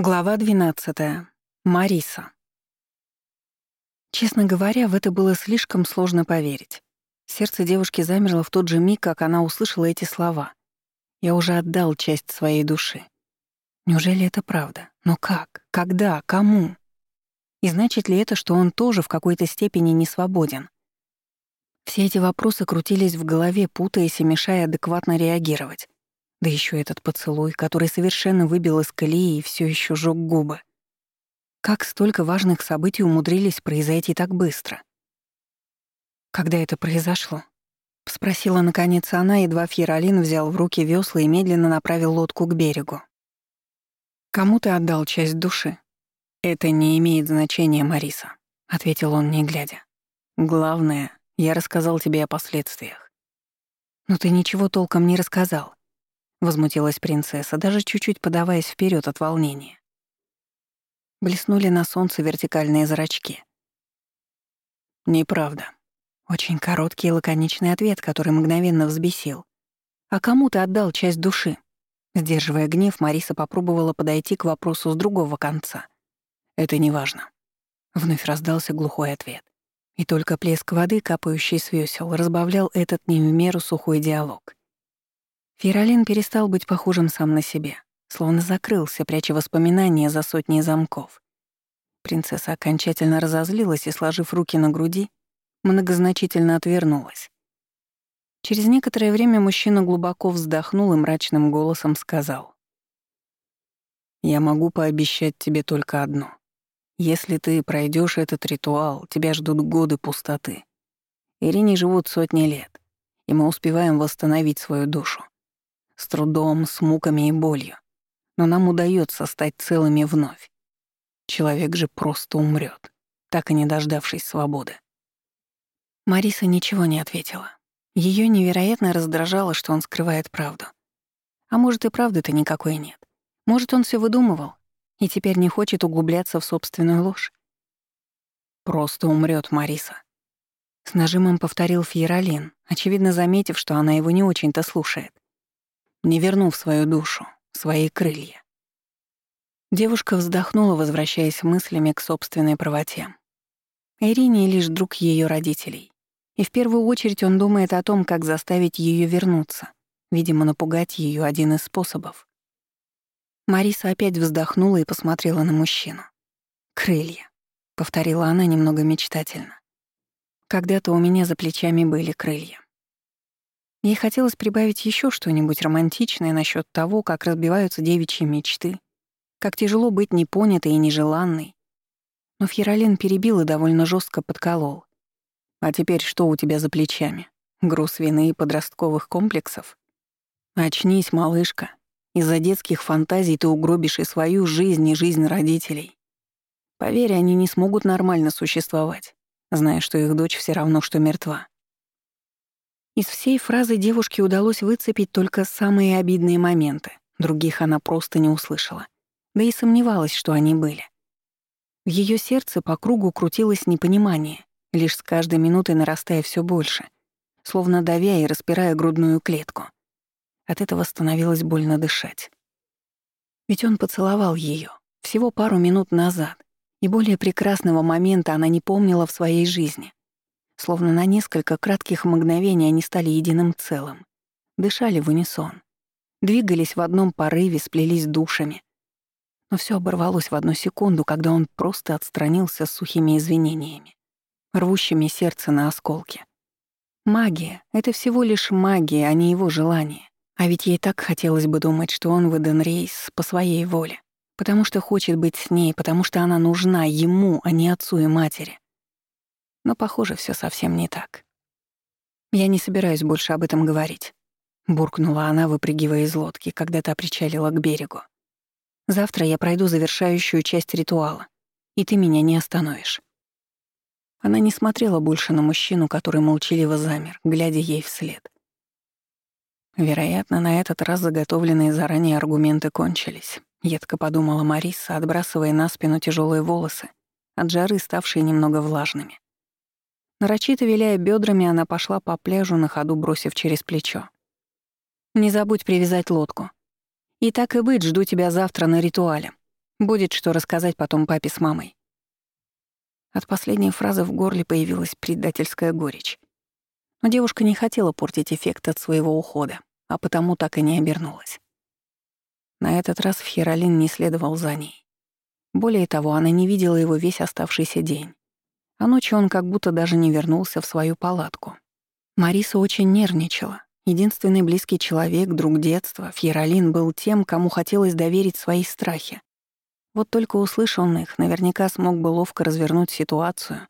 Глава 12. Мариса. Честно говоря, в это было слишком сложно поверить. Сердце девушки замерло в тот же миг, как она услышала эти слова. «Я уже отдал часть своей души». Неужели это правда? Но как? Когда? Кому? И значит ли это, что он тоже в какой-то степени не свободен? Все эти вопросы крутились в голове, путаясь и мешая адекватно реагировать. Да еще этот поцелуй, который совершенно выбил из колеи и все еще жёг губы. Как столько важных событий умудрились произойти так быстро? Когда это произошло? Спросила наконец она, едва Фьеролин взял в руки весла и медленно направил лодку к берегу. «Кому ты отдал часть души?» «Это не имеет значения, Мариса», — ответил он, не глядя. «Главное, я рассказал тебе о последствиях». «Но ты ничего толком не рассказал. — возмутилась принцесса, даже чуть-чуть подаваясь вперед от волнения. Блеснули на солнце вертикальные зрачки. «Неправда». Очень короткий и лаконичный ответ, который мгновенно взбесил. «А кому ты отдал часть души?» Сдерживая гнев, Мариса попробовала подойти к вопросу с другого конца. «Это неважно». Вновь раздался глухой ответ. И только плеск воды, капающий с весел, разбавлял этот не в меру сухой диалог. Фиролин перестал быть похожим сам на себя, словно закрылся, пряча воспоминания за сотни замков. Принцесса окончательно разозлилась и, сложив руки на груди, многозначительно отвернулась. Через некоторое время мужчина глубоко вздохнул и мрачным голосом сказал. «Я могу пообещать тебе только одно. Если ты пройдешь этот ритуал, тебя ждут годы пустоты. Ирине живут сотни лет, и мы успеваем восстановить свою душу. С трудом, с муками и болью. Но нам удается стать целыми вновь. Человек же просто умрет, так и не дождавшись свободы. Мариса ничего не ответила. Ее невероятно раздражало, что он скрывает правду. А может, и правды-то никакой нет. Может, он все выдумывал и теперь не хочет углубляться в собственную ложь. Просто умрет Мариса. С нажимом повторил Фьеролин, очевидно заметив, что она его не очень-то слушает не вернув свою душу, свои крылья. Девушка вздохнула, возвращаясь мыслями к собственной правоте. Ирине лишь друг ее родителей. И в первую очередь он думает о том, как заставить ее вернуться. Видимо, напугать ее один из способов. Мариса опять вздохнула и посмотрела на мужчину. «Крылья», — повторила она немного мечтательно. «Когда-то у меня за плечами были крылья. Ей хотелось прибавить еще что-нибудь романтичное насчет того, как разбиваются девичьи мечты, как тяжело быть непонятой и нежеланной. Но Фьеролин перебил и довольно жестко подколол. «А теперь что у тебя за плечами? Груз вины и подростковых комплексов? Очнись, малышка. Из-за детских фантазий ты угробишь и свою жизнь, и жизнь родителей. Поверь, они не смогут нормально существовать, зная, что их дочь все равно, что мертва. Из всей фразы девушке удалось выцепить только самые обидные моменты, других она просто не услышала. Да и сомневалась, что они были. В ее сердце по кругу крутилось непонимание, лишь с каждой минутой нарастая все больше, словно давя и распирая грудную клетку. От этого становилось больно дышать. Ведь он поцеловал ее всего пару минут назад, и более прекрасного момента она не помнила в своей жизни. Словно на несколько кратких мгновений они стали единым целым. Дышали в унисон. Двигались в одном порыве, сплелись душами. Но все оборвалось в одну секунду, когда он просто отстранился с сухими извинениями, рвущими сердце на осколки. Магия — это всего лишь магия, а не его желание. А ведь ей так хотелось бы думать, что он выдан рейс по своей воле. Потому что хочет быть с ней, потому что она нужна ему, а не отцу и матери. Но, похоже, все совсем не так. «Я не собираюсь больше об этом говорить», — буркнула она, выпрыгивая из лодки, когда та причалила к берегу. «Завтра я пройду завершающую часть ритуала, и ты меня не остановишь». Она не смотрела больше на мужчину, который молчаливо замер, глядя ей вслед. Вероятно, на этот раз заготовленные заранее аргументы кончились. Едко подумала Мариса, отбрасывая на спину тяжелые волосы, от жары ставшие немного влажными. Нарочито виляя бедрами, она пошла по пляжу, на ходу бросив через плечо. «Не забудь привязать лодку. И так и быть, жду тебя завтра на ритуале. Будет что рассказать потом папе с мамой. От последней фразы в горле появилась предательская горечь. Но девушка не хотела портить эффект от своего ухода, а потому так и не обернулась. На этот раз Фхиролин не следовал за ней. Более того, она не видела его весь оставшийся день. А ночью он как будто даже не вернулся в свою палатку. Мариса очень нервничала. Единственный близкий человек, друг детства, Фьеролин был тем, кому хотелось доверить свои страхи. Вот только услышав их, наверняка смог бы ловко развернуть ситуацию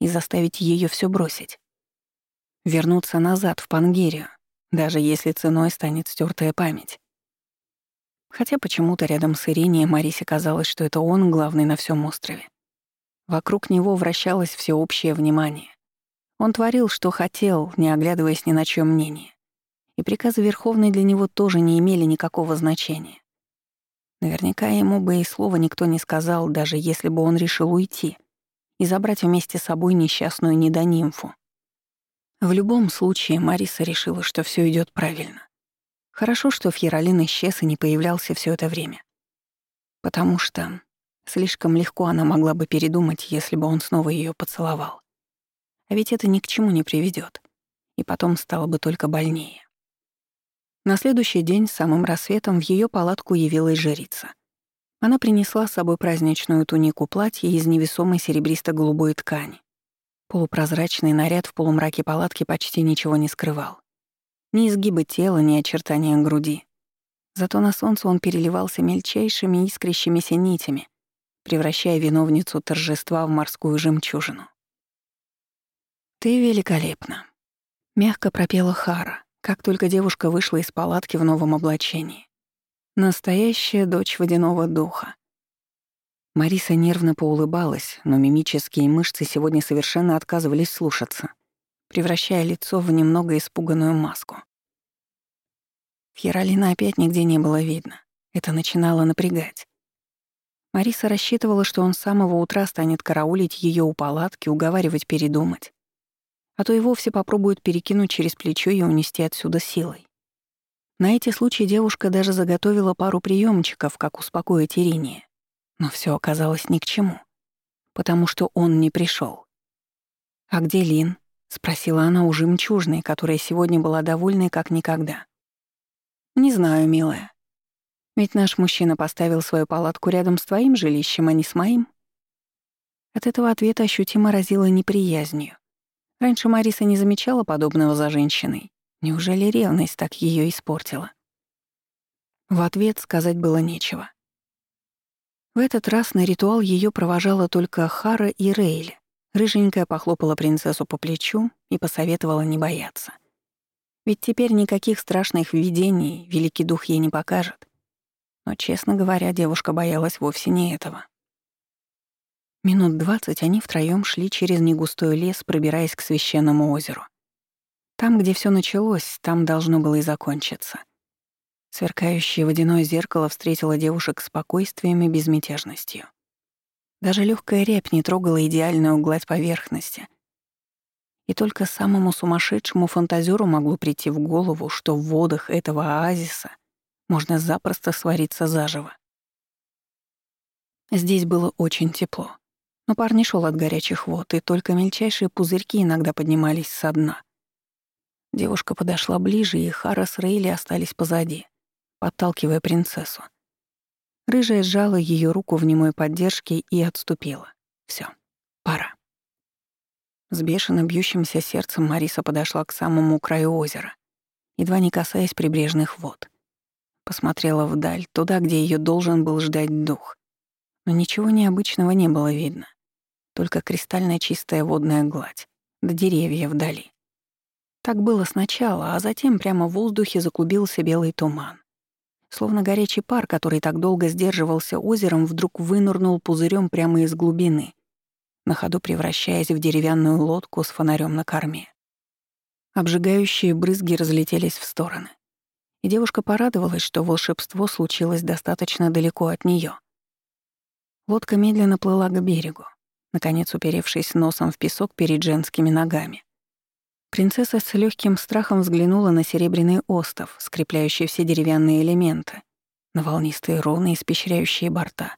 и заставить ее все бросить. Вернуться назад, в Пангерию, даже если ценой станет стертая память. Хотя почему-то рядом с Иринией Марисе казалось, что это он главный на всем острове. Вокруг него вращалось всеобщее внимание. Он творил, что хотел, не оглядываясь ни на чьё мнение. И приказы Верховной для него тоже не имели никакого значения. Наверняка ему бы и слова никто не сказал, даже если бы он решил уйти и забрать вместе с собой несчастную недонимфу. В любом случае Мариса решила, что все идет правильно. Хорошо, что Фьеролин исчез и не появлялся все это время. Потому что слишком легко она могла бы передумать, если бы он снова ее поцеловал. А ведь это ни к чему не приведет, и потом стало бы только больнее. На следующий день, самым рассветом, в ее палатку явилась жрица. Она принесла с собой праздничную тунику платья из невесомой серебристо-голубой ткани. Полупрозрачный наряд в полумраке палатки почти ничего не скрывал. Ни изгиба тела, ни очертания груди. Зато на солнце он переливался мельчайшими искрящимися нитями, превращая виновницу торжества в морскую жемчужину. «Ты великолепна», — мягко пропела Хара, как только девушка вышла из палатки в новом облачении. «Настоящая дочь водяного духа». Мариса нервно поулыбалась, но мимические мышцы сегодня совершенно отказывались слушаться превращая лицо в немного испуганную маску. Фьеролина опять нигде не было видно. Это начинало напрягать. Мариса рассчитывала, что он с самого утра станет караулить ее у палатки, уговаривать передумать. А то и вовсе попробует перекинуть через плечо и унести отсюда силой. На эти случаи девушка даже заготовила пару приемчиков, как успокоить Ирине. Но все оказалось ни к чему, потому что он не пришел. А где Лин? — спросила она у жемчужной, которая сегодня была довольной как никогда. «Не знаю, милая. Ведь наш мужчина поставил свою палатку рядом с твоим жилищем, а не с моим». От этого ответа ощутимо разило неприязнью. Раньше Мариса не замечала подобного за женщиной. Неужели ревность так ее испортила? В ответ сказать было нечего. В этот раз на ритуал ее провожала только Хара и Рейли. Рыженькая похлопала принцессу по плечу и посоветовала не бояться. Ведь теперь никаких страшных видений великий дух ей не покажет. Но, честно говоря, девушка боялась вовсе не этого. Минут двадцать они втроём шли через негустой лес, пробираясь к священному озеру. Там, где все началось, там должно было и закончиться. Сверкающее водяное зеркало встретило девушек спокойствием и безмятежностью. Даже легкая рябь не трогала идеальную гладь поверхности. И только самому сумасшедшему фантазеру могло прийти в голову, что в водах этого оазиса можно запросто свариться заживо. Здесь было очень тепло. Но пар не шел от горячих вод, и только мельчайшие пузырьки иногда поднимались со дна. Девушка подошла ближе, и Хара с Рейли остались позади, подталкивая принцессу. Рыжая сжала ее руку в немой поддержке и отступила. Все, пора. С бешено бьющимся сердцем Мариса подошла к самому краю озера, едва не касаясь прибрежных вод. Посмотрела вдаль, туда, где ее должен был ждать дух. Но ничего необычного не было видно. Только кристально чистая водная гладь, да деревья вдали. Так было сначала, а затем прямо в воздухе заклубился белый туман. Словно горячий пар, который так долго сдерживался озером, вдруг вынырнул пузырем прямо из глубины, на ходу превращаясь в деревянную лодку с фонарем на корме. Обжигающие брызги разлетелись в стороны. И девушка порадовалась, что волшебство случилось достаточно далеко от нее. Лодка медленно плыла к берегу, наконец уперевшись носом в песок перед женскими ногами. Принцесса с легким страхом взглянула на серебряный остов, скрепляющий все деревянные элементы, на волнистые руны, испещряющие борта,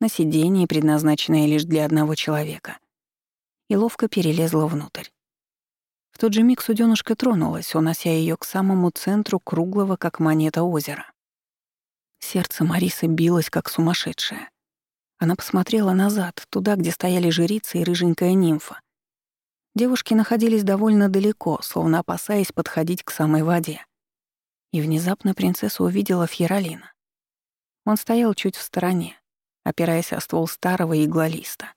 на сиденье, предназначенное лишь для одного человека, и ловко перелезла внутрь. В тот же миг суденышка тронулась, унося ее к самому центру круглого, как монета, озера. Сердце Марисы билось, как сумасшедшее. Она посмотрела назад, туда, где стояли жрица и рыженькая нимфа. Девушки находились довольно далеко, словно опасаясь подходить к самой воде. И внезапно принцесса увидела Фьеролина. Он стоял чуть в стороне, опираясь о ствол старого иглолиста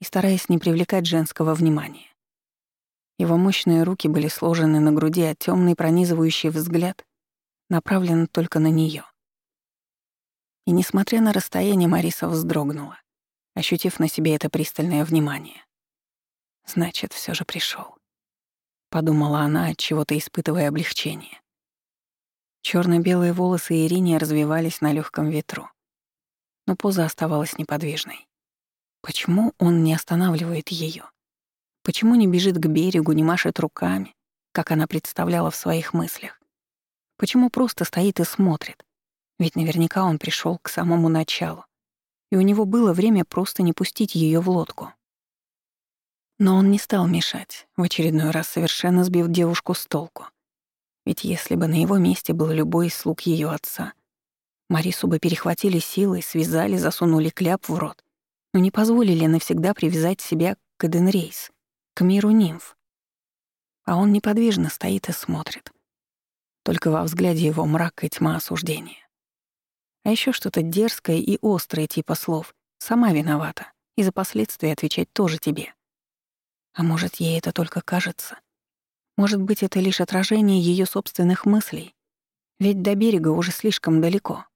и стараясь не привлекать женского внимания. Его мощные руки были сложены на груди, а темный пронизывающий взгляд направлен только на нее. И несмотря на расстояние, Мариса вздрогнула, ощутив на себе это пристальное внимание. Значит, все же пришел, подумала она, от чего-то испытывая облегчение. Черно-белые волосы Ирине развивались на легком ветру, но поза оставалась неподвижной. Почему он не останавливает ее? Почему не бежит к берегу, не машет руками, как она представляла в своих мыслях? Почему просто стоит и смотрит? Ведь наверняка он пришел к самому началу, и у него было время просто не пустить ее в лодку. Но он не стал мешать, в очередной раз совершенно сбив девушку с толку. Ведь если бы на его месте был любой из слуг ее отца, Марису бы перехватили силой, связали, засунули кляп в рот, но не позволили навсегда привязать себя к Эденрейс к миру нимф. А он неподвижно стоит и смотрит. Только во взгляде его мрак и тьма осуждения. А еще что-то дерзкое и острое типа слов «сама виновата», и за последствия отвечать тоже тебе. А может, ей это только кажется? Может быть, это лишь отражение ее собственных мыслей? Ведь до берега уже слишком далеко.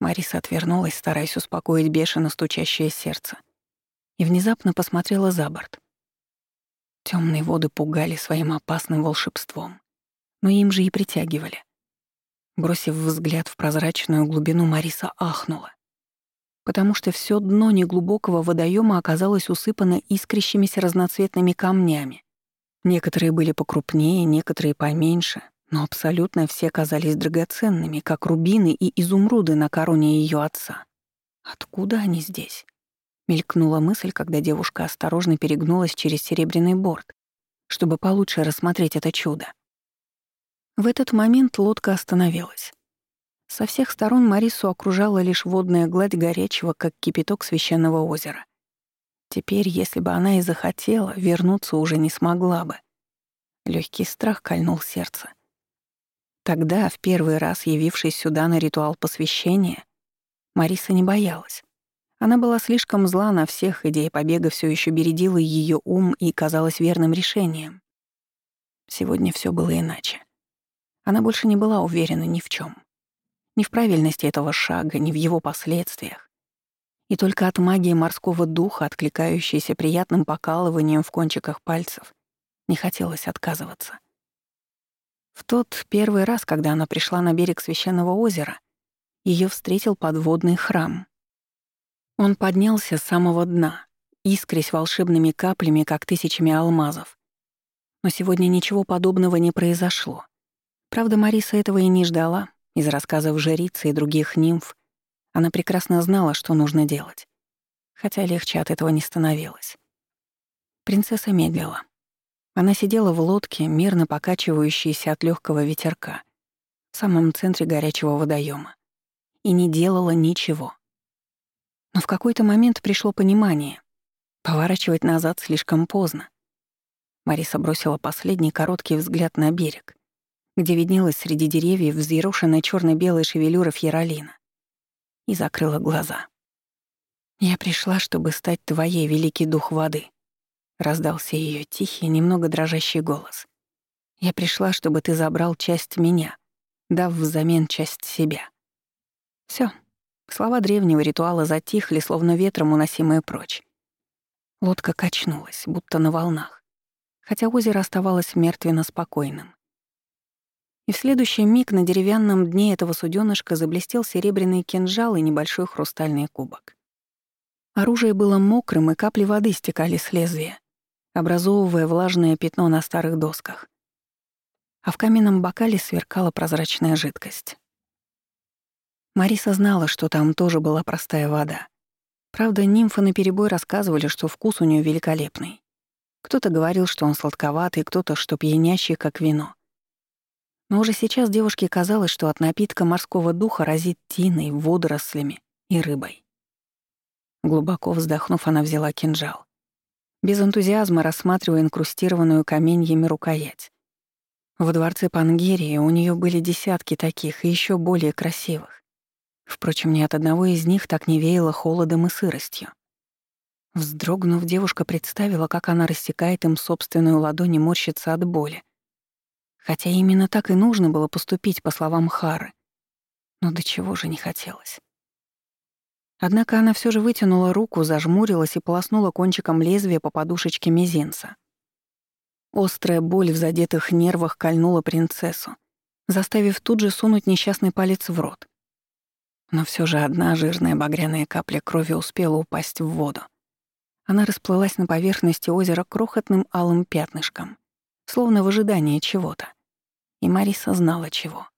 Мариса отвернулась, стараясь успокоить бешено стучащее сердце — и внезапно посмотрела за борт. Темные воды пугали своим опасным волшебством, но им же и притягивали. Бросив взгляд в прозрачную глубину, Мариса ахнула, потому что все дно неглубокого водоема оказалось усыпано искрящимися разноцветными камнями. Некоторые были покрупнее, некоторые поменьше, но абсолютно все казались драгоценными, как рубины и изумруды на короне ее отца. Откуда они здесь? Мелькнула мысль, когда девушка осторожно перегнулась через серебряный борт, чтобы получше рассмотреть это чудо. В этот момент лодка остановилась. Со всех сторон Марису окружала лишь водная гладь горячего, как кипяток священного озера. Теперь, если бы она и захотела, вернуться уже не смогла бы. Легкий страх кольнул сердце. Тогда, в первый раз явившись сюда на ритуал посвящения, Мариса не боялась. Она была слишком зла на всех, идея побега все еще бередила ее ум и казалась верным решением. Сегодня все было иначе. Она больше не была уверена ни в чем, Ни в правильности этого шага, ни в его последствиях. И только от магии морского духа, откликающейся приятным покалыванием в кончиках пальцев, не хотелось отказываться. В тот первый раз, когда она пришла на берег священного озера, ее встретил подводный храм — он поднялся с самого дна, искрясь волшебными каплями, как тысячами алмазов. Но сегодня ничего подобного не произошло. Правда, Мариса этого и не ждала. Из рассказов жрицы и других нимф она прекрасно знала, что нужно делать. Хотя легче от этого не становилось. Принцесса медлила. Она сидела в лодке, мирно покачивающейся от легкого ветерка, в самом центре горячего водоема, и не делала ничего. Но в какой-то момент пришло понимание. Поворачивать назад слишком поздно. Мариса бросила последний короткий взгляд на берег, где виднелась среди деревьев взъерошенная черно белая шевелюра Фьеролина, и закрыла глаза. «Я пришла, чтобы стать твоей, великий дух воды», — раздался ее тихий, немного дрожащий голос. «Я пришла, чтобы ты забрал часть меня, дав взамен часть себя». Все, Слова древнего ритуала затихли, словно ветром уносимые прочь. Лодка качнулась, будто на волнах, хотя озеро оставалось мертвенно спокойным. И в следующий миг на деревянном дне этого суденышка заблестел серебряный кинжал и небольшой хрустальный кубок. Оружие было мокрым, и капли воды стекали с лезвия, образовывая влажное пятно на старых досках. А в каменном бокале сверкала прозрачная жидкость. Мариса знала, что там тоже была простая вода. Правда, нимфы наперебой рассказывали, что вкус у нее великолепный. Кто-то говорил, что он сладковатый, кто-то, что пьянящий, как вино. Но уже сейчас девушке казалось, что от напитка морского духа разит тиной, водорослями и рыбой. Глубоко вздохнув, она взяла кинжал. Без энтузиазма рассматривая инкрустированную каменьями рукоять. В дворце Пангерии у нее были десятки таких и еще более красивых. Впрочем, ни от одного из них так не веяло холодом и сыростью. Вздрогнув, девушка представила, как она рассекает им собственную ладонь и морщится от боли. Хотя именно так и нужно было поступить, по словам Хары. Но до чего же не хотелось. Однако она все же вытянула руку, зажмурилась и полоснула кончиком лезвия по подушечке мизинца. Острая боль в задетых нервах кольнула принцессу, заставив тут же сунуть несчастный палец в рот. Но все же одна жирная багряная капля крови успела упасть в воду. Она расплылась на поверхности озера крохотным алым пятнышком, словно в ожидании чего-то. И Мариса знала чего.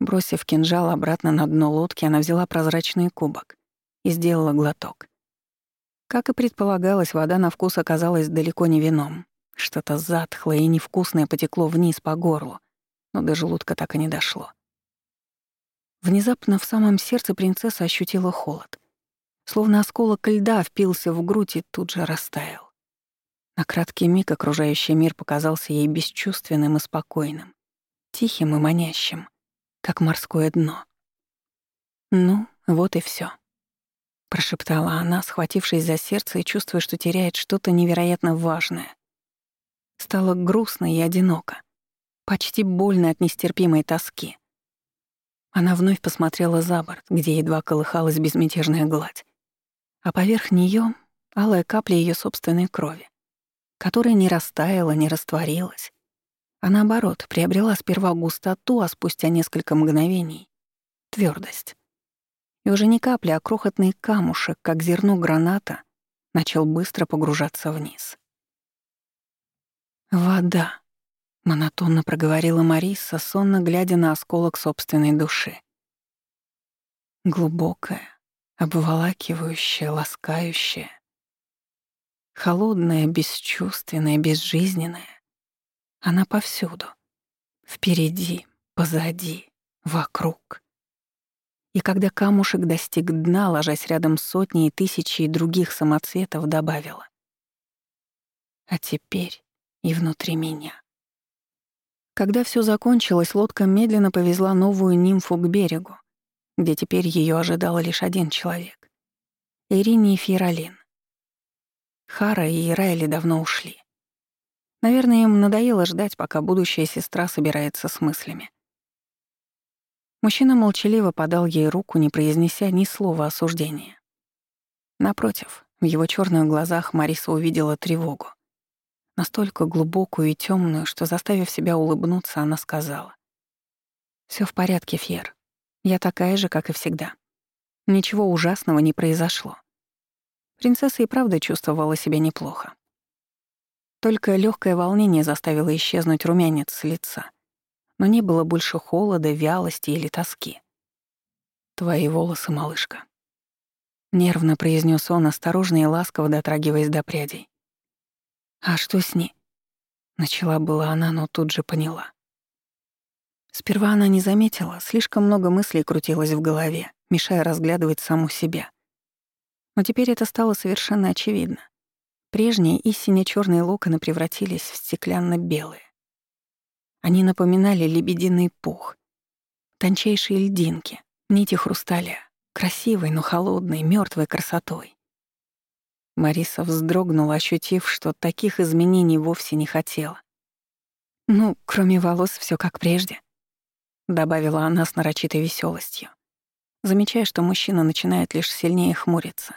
Бросив кинжал обратно на дно лодки, она взяла прозрачный кубок и сделала глоток. Как и предполагалось, вода на вкус оказалась далеко не вином. Что-то затхлое и невкусное потекло вниз по горлу, но до желудка так и не дошло. Внезапно в самом сердце принцесса ощутила холод. Словно осколок льда впился в грудь и тут же растаял. На краткий миг окружающий мир показался ей бесчувственным и спокойным, тихим и манящим, как морское дно. «Ну, вот и все, прошептала она, схватившись за сердце и чувствуя, что теряет что-то невероятно важное. Стало грустно и одиноко, почти больно от нестерпимой тоски. Она вновь посмотрела за борт, где едва колыхалась безмятежная гладь. А поверх нее алая капля ее собственной крови, которая не растаяла, не растворилась, а наоборот, приобрела сперва густоту, а спустя несколько мгновений — твердость. И уже не капля, а крохотный камушек, как зерно граната, начал быстро погружаться вниз. «Вода», Монотонно проговорила Мариса, сонно глядя на осколок собственной души. Глубокая, обволакивающая, ласкающая. Холодная, бесчувственная, безжизненная. Она повсюду. Впереди, позади, вокруг. И когда камушек достиг дна, ложась рядом с сотней и тысячей других самоцветов, добавила. А теперь и внутри меня. Когда все закончилось, лодка медленно повезла новую нимфу к берегу, где теперь ее ожидал лишь один человек — Ирине и Фиролин. Хара и Райли давно ушли. Наверное, им надоело ждать, пока будущая сестра собирается с мыслями. Мужчина молчаливо подал ей руку, не произнеся ни слова осуждения. Напротив, в его черных глазах Мариса увидела тревогу настолько глубокую и темную, что, заставив себя улыбнуться, она сказала. Все в порядке, Фьер. Я такая же, как и всегда. Ничего ужасного не произошло. Принцесса и правда чувствовала себя неплохо. Только легкое волнение заставило исчезнуть румянец с лица. Но не было больше холода, вялости или тоски. «Твои волосы, малышка», — нервно произнес он, осторожно и ласково дотрагиваясь до прядей. «А что с ней?» Начала была она, но тут же поняла. Сперва она не заметила, слишком много мыслей крутилось в голове, мешая разглядывать саму себя. Но теперь это стало совершенно очевидно. Прежние и сине-чёрные локоны превратились в стеклянно-белые. Они напоминали лебединый пух, тончайшие льдинки, нити хрусталя, красивой, но холодной, мёртвой красотой. Мариса вздрогнула, ощутив, что таких изменений вовсе не хотела. «Ну, кроме волос, все как прежде», — добавила она с нарочитой веселостью, замечая, что мужчина начинает лишь сильнее хмуриться.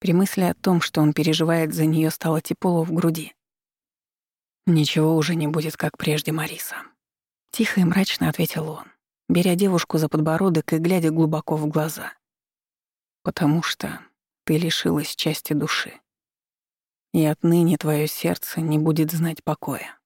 При мысли о том, что он переживает за нее, стало тепло в груди. «Ничего уже не будет, как прежде, Мариса», — тихо и мрачно ответил он, беря девушку за подбородок и глядя глубоко в глаза. «Потому что ты лишилась части души. И отныне твое сердце не будет знать покоя.